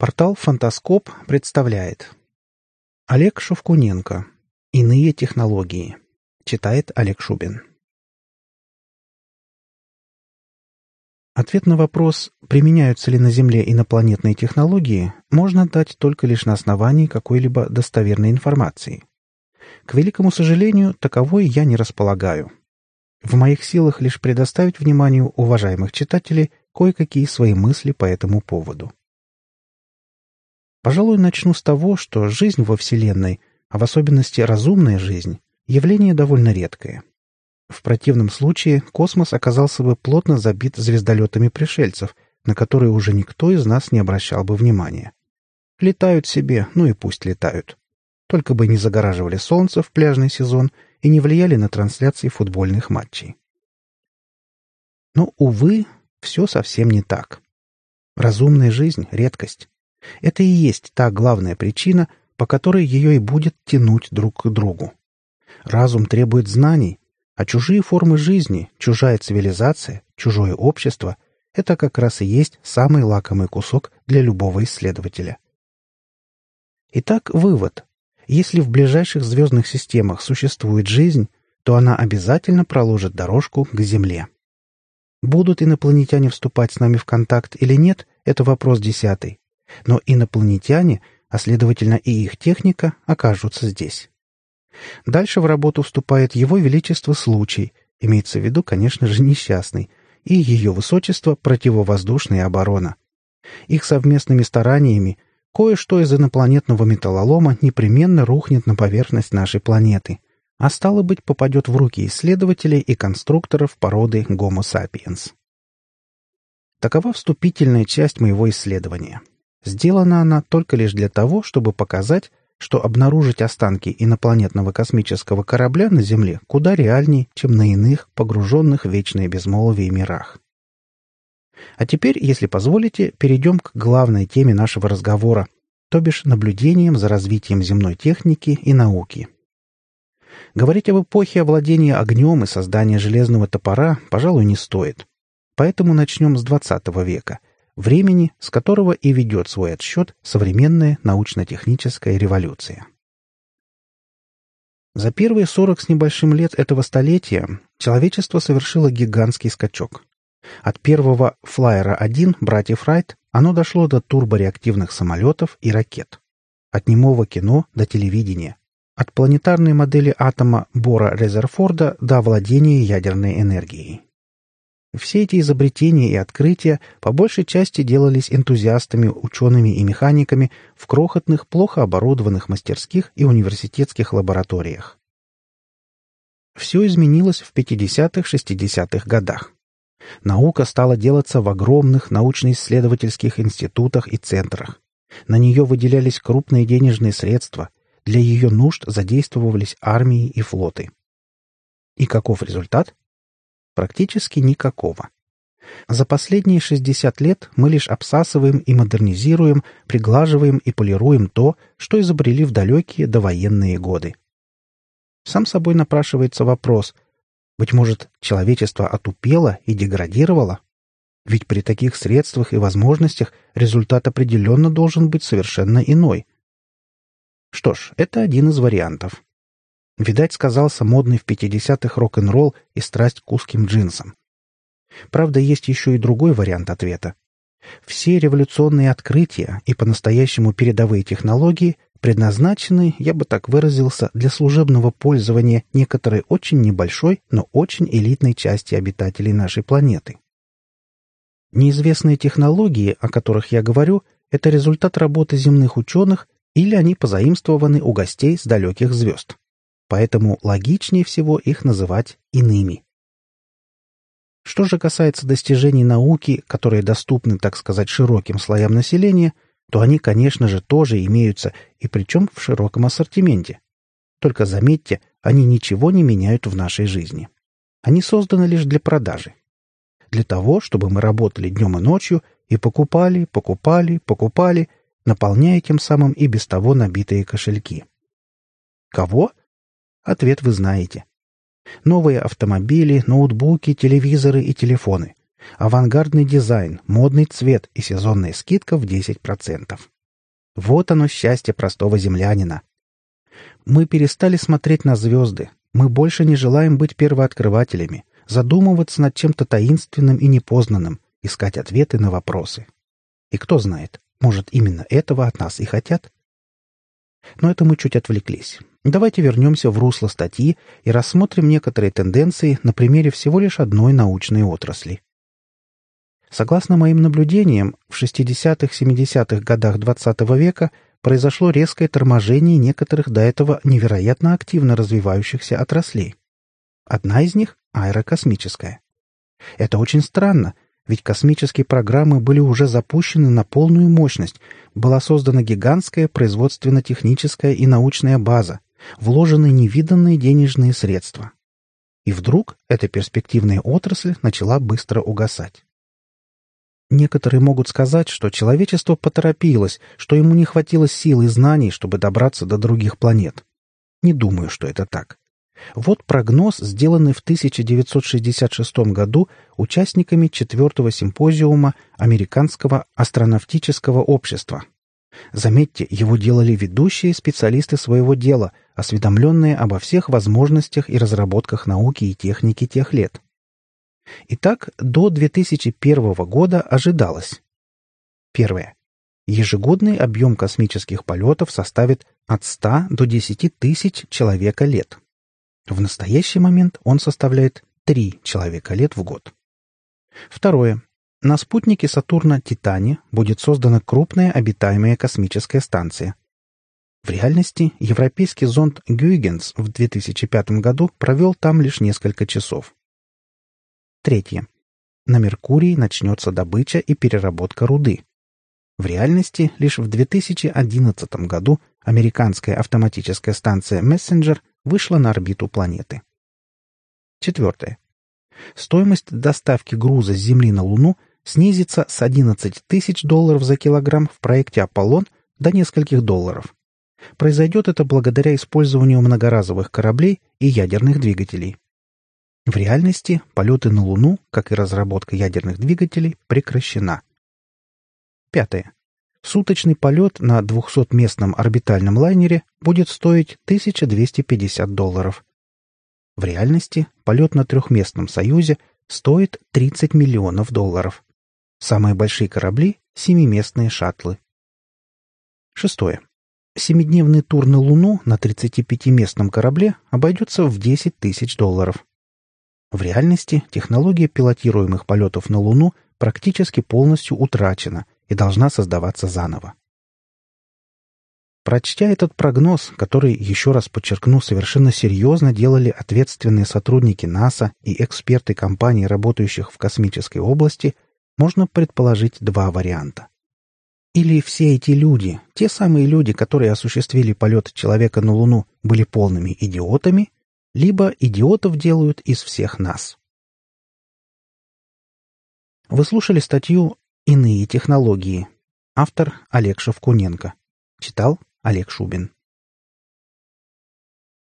Портал «Фантаскоп» представляет Олег Шовкуненко «Иные технологии» Читает Олег Шубин Ответ на вопрос, применяются ли на Земле инопланетные технологии, можно дать только лишь на основании какой-либо достоверной информации. К великому сожалению, таковой я не располагаю. В моих силах лишь предоставить вниманию уважаемых читателей кое-какие свои мысли по этому поводу. Пожалуй, начну с того, что жизнь во Вселенной, а в особенности разумная жизнь, явление довольно редкое. В противном случае космос оказался бы плотно забит звездолетами пришельцев, на которые уже никто из нас не обращал бы внимания. Летают себе, ну и пусть летают. Только бы не загораживали солнце в пляжный сезон и не влияли на трансляции футбольных матчей. Но, увы, все совсем не так. Разумная жизнь — редкость. Это и есть та главная причина, по которой ее и будет тянуть друг к другу. Разум требует знаний, а чужие формы жизни, чужая цивилизация, чужое общество — это как раз и есть самый лакомый кусок для любого исследователя. Итак, вывод. Если в ближайших звездных системах существует жизнь, то она обязательно проложит дорожку к Земле. Будут инопланетяне вступать с нами в контакт или нет, это вопрос десятый но инопланетяне, а следовательно и их техника, окажутся здесь. Дальше в работу вступает Его Величество Случай, имеется в виду, конечно же, несчастный, и Ее Высочество Противовоздушная оборона. Их совместными стараниями кое-что из инопланетного металлолома непременно рухнет на поверхность нашей планеты, а стало быть, попадет в руки исследователей и конструкторов породы Homo sapiens. Такова вступительная часть моего исследования. Сделана она только лишь для того, чтобы показать, что обнаружить останки инопланетного космического корабля на Земле куда реальнее, чем на иных, погруженных в вечное безмолвие мирах. А теперь, если позволите, перейдем к главной теме нашего разговора, то бишь наблюдением за развитием земной техники и науки. Говорить об эпохе овладения огнем и создания железного топора, пожалуй, не стоит. Поэтому начнем с XX века – времени, с которого и ведет свой отсчет современная научно-техническая революция. За первые 40 с небольшим лет этого столетия человечество совершило гигантский скачок. От первого «Флайера-1» братьев Райт оно дошло до турбореактивных самолетов и ракет. От немого кино до телевидения. От планетарной модели атома Бора Резерфорда до владения ядерной энергией. Все эти изобретения и открытия по большей части делались энтузиастами, учеными и механиками в крохотных, плохо оборудованных мастерских и университетских лабораториях. Все изменилось в 50-60-х годах. Наука стала делаться в огромных научно-исследовательских институтах и центрах. На нее выделялись крупные денежные средства, для ее нужд задействовались армии и флоты. И каков результат? Практически никакого. За последние 60 лет мы лишь обсасываем и модернизируем, приглаживаем и полируем то, что изобрели в далекие довоенные годы. Сам собой напрашивается вопрос, быть может, человечество отупело и деградировало? Ведь при таких средствах и возможностях результат определенно должен быть совершенно иной. Что ж, это один из вариантов. Видать, сказался модный в 50-х рок-н-ролл и страсть к узким джинсам. Правда, есть еще и другой вариант ответа. Все революционные открытия и по-настоящему передовые технологии предназначены, я бы так выразился, для служебного пользования некоторой очень небольшой, но очень элитной части обитателей нашей планеты. Неизвестные технологии, о которых я говорю, это результат работы земных ученых или они позаимствованы у гостей с далеких звезд поэтому логичнее всего их называть иными. Что же касается достижений науки, которые доступны, так сказать, широким слоям населения, то они, конечно же, тоже имеются, и причем в широком ассортименте. Только заметьте, они ничего не меняют в нашей жизни. Они созданы лишь для продажи. Для того, чтобы мы работали днем и ночью и покупали, покупали, покупали, наполняя тем самым и без того набитые кошельки. Кого? Ответ вы знаете. Новые автомобили, ноутбуки, телевизоры и телефоны. Авангардный дизайн, модный цвет и сезонная скидка в 10%. Вот оно счастье простого землянина. Мы перестали смотреть на звезды. Мы больше не желаем быть первооткрывателями, задумываться над чем-то таинственным и непознанным, искать ответы на вопросы. И кто знает, может, именно этого от нас и хотят? Но это мы чуть отвлеклись. Давайте вернемся в русло статьи и рассмотрим некоторые тенденции на примере всего лишь одной научной отрасли. Согласно моим наблюдениям, в 60-70-х годах XX века произошло резкое торможение некоторых до этого невероятно активно развивающихся отраслей. Одна из них — аэрокосмическая. Это очень странно, ведь космические программы были уже запущены на полную мощность, была создана гигантская производственно-техническая и научная база, вложены невиданные денежные средства. И вдруг эта перспективная отрасль начала быстро угасать. Некоторые могут сказать, что человечество поторопилось, что ему не хватило сил и знаний, чтобы добраться до других планет. Не думаю, что это так. Вот прогноз, сделанный в 1966 году участниками четвертого симпозиума Американского астронавтического общества. Заметьте, его делали ведущие специалисты своего дела, осведомленные обо всех возможностях и разработках науки и техники тех лет. Итак, до 2001 года ожидалось. Первое. Ежегодный объем космических полетов составит от 100 до 10 тысяч человека лет. В настоящий момент он составляет 3 человека лет в год. Второе. На спутнике Сатурна Титане будет создана крупная обитаемая космическая станция. В реальности европейский зонд Гюйгенс в 2005 году провел там лишь несколько часов. Третье. На Меркурии начнется добыча и переработка руды. В реальности лишь в 2011 году американская автоматическая станция Messenger вышла на орбиту планеты. Четвертое. Стоимость доставки груза с Земли на Луну снизится с 11 тысяч долларов за килограмм в проекте «Аполлон» до нескольких долларов. Произойдет это благодаря использованию многоразовых кораблей и ядерных двигателей. В реальности полеты на Луну, как и разработка ядерных двигателей, прекращена. Пятое. Суточный полет на 200-местном орбитальном лайнере будет стоить 1250 долларов. В реальности полет на трехместном «Союзе» стоит 30 миллионов долларов. Самые большие корабли — семиместные шаттлы. Шестое. Семидневный тур на Луну на 35-местном корабле обойдется в 10 тысяч долларов. В реальности технология пилотируемых полетов на Луну практически полностью утрачена и должна создаваться заново. Прочтя этот прогноз, который, еще раз подчеркну, совершенно серьезно делали ответственные сотрудники НАСА и эксперты компаний, работающих в космической области, можно предположить два варианта. Или все эти люди, те самые люди, которые осуществили полет человека на Луну, были полными идиотами, либо идиотов делают из всех нас. Вы слушали статью «Иные технологии». Автор Олег Шевкуненко. Читал Олег Шубин.